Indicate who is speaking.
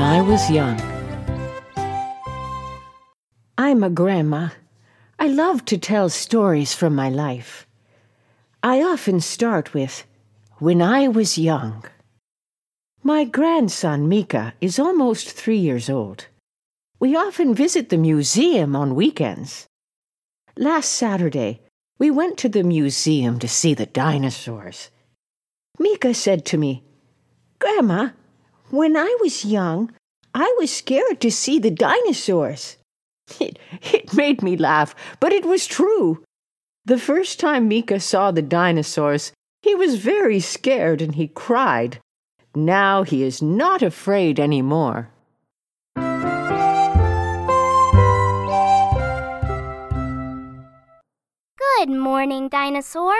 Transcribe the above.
Speaker 1: when I was young. I'm a grandma. I love to tell stories from my life. I often start with, When I was young. My grandson, Mika, is almost three years old. We often visit the museum on weekends. Last Saturday, we went to the museum to see the dinosaurs. Mika said to me, Grandma, when I was young, I was scared to see the dinosaurs. It, it made me laugh, but it was true. The first time Mika saw the dinosaurs, he was very scared and he cried. Now he is not afraid any more.
Speaker 2: Good morning, dinosaur.